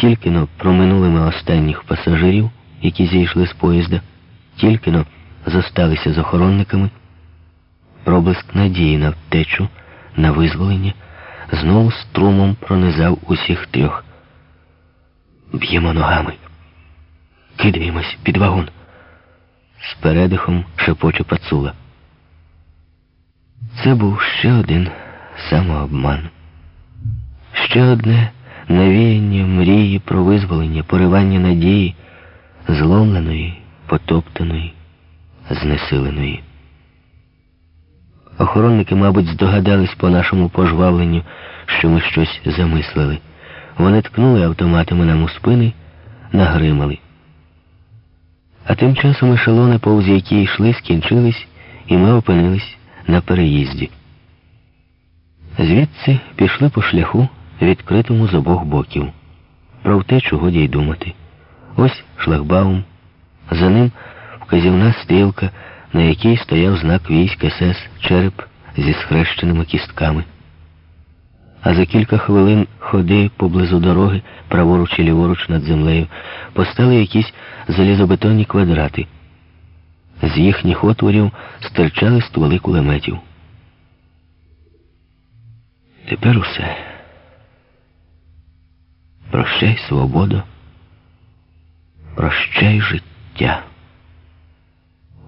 Тільки но проминули ми останніх пасажирів, які зійшли з поїзда, тільки но зосталися з охоронниками. Проблиск надії на втечу, на визволення знову струмом пронизав усіх трьох. Б'ємо ногами. Кидаємось під вагон. З передихом шепоче пацула. Це був ще один самообман. Ще одне навіяння мрії про визволення, поривання надії, зломленої, потоптаної, знесиленої. Охоронники, мабуть, здогадались по нашому пожвавленню, що ми щось замислили. Вони ткнули автоматами нам у спини, нагримали. А тим часом ешелони, повз які йшли, скінчились, і ми опинились на переїзді. Звідси пішли по шляху, відкритому з обох боків. Про втечу годі й думати. Ось шлагбаум, за ним вказівна стрілка, на якій стояв знак військ СС череп зі схрещеними кістками. А за кілька хвилин ходи поблизу дороги, праворуч і ліворуч над землею, постали якісь залізобетонні квадрати. З їхніх отворів стирчали стволи кулеметів. Тепер усе. Прощай, свобода, прощай життя.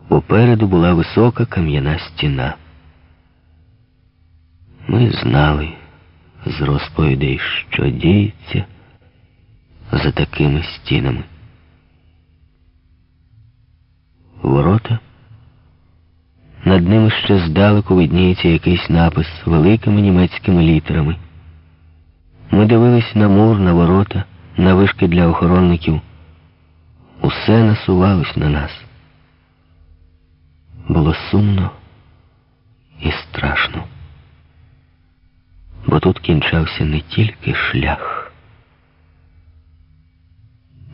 Попереду була висока кам'яна стіна. Ми знали з розповідей, що діється за такими стінами. Ворота. Над ними ще здалеку видніється якийсь напис великими німецькими літерами. Ми дивились на мур, на ворота, на вишки для охоронників. Усе насувалось на нас. Було сумно і страшно. Бо тут кінчався не тільки шлях.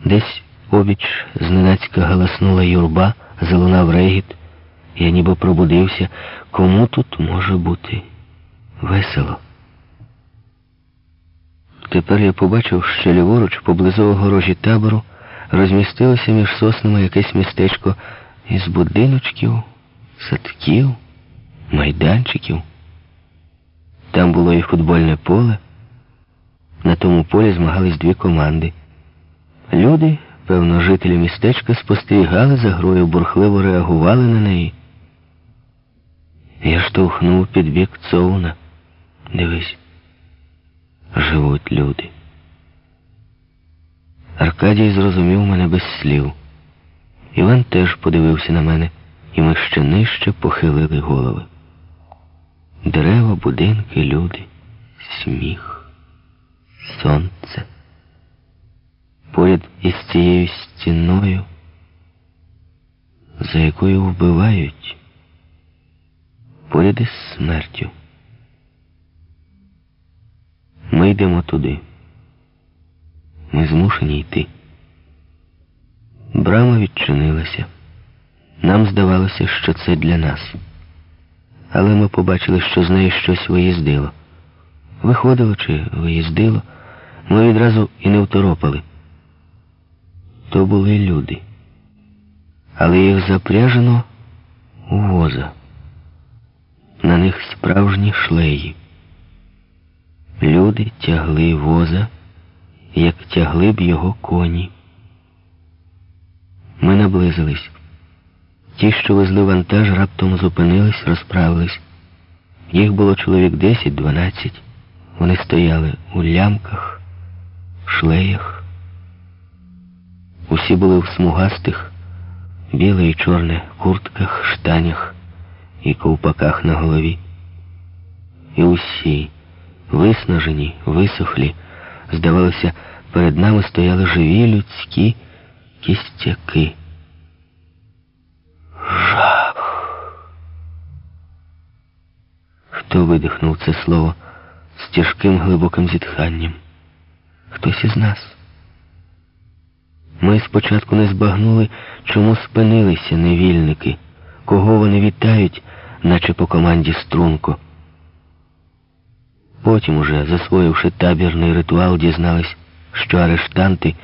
Десь обіч зненацька галаснула юрба, залунав регіт. Я ніби пробудився. Кому тут може бути весело? Тепер я побачив, що ліворуч, поблизу огорожі табору, розмістилося між соснами якесь містечко із будиночків, садків, майданчиків. Там було і футбольне поле. На тому полі змагались дві команди. Люди, певно, жителі містечка спостерігали за грою, бурхливо реагували на неї. Я штовхнув під бік цовна. Дивись, живуть люди. Аркадій зрозумів мене без слів. Іван теж подивився на мене, і ми ще нижче похилили голови. Дерева, будинки, люди, сміх, сонце. Поряд із цією стіною, за якою вбивають поряд із смертю. Йдемо туди. Ми змушені йти. Брама відчинилася. Нам здавалося, що це для нас. Але ми побачили, що з неї щось виїздило. Виходило чи виїздило, ми відразу і не второпали. То були люди. Але їх запряжено у воза на них справжні шлеї. Люди тягли воза, як тягли б його коні. Ми наблизились. Ті, що везли вантаж, раптом зупинились, розправились. Їх було чоловік 10-12. Вони стояли у лямках, шлеях. Усі були в смугастих, біле і чорне куртках, штанях і ковпаках на голові. І усі, виснажені, висохлі, здавалося, перед нами стояли живі людські кістяки. Жах. Хто видихнув це слово з тяжким глибоким зітханням? Хтось із нас. Ми спочатку не збагнули, чому спинилися невільники, кого вони вітають, наче по команді струнко. Потім уже, засвоївши табірний ритуал, дізналась, що арештанти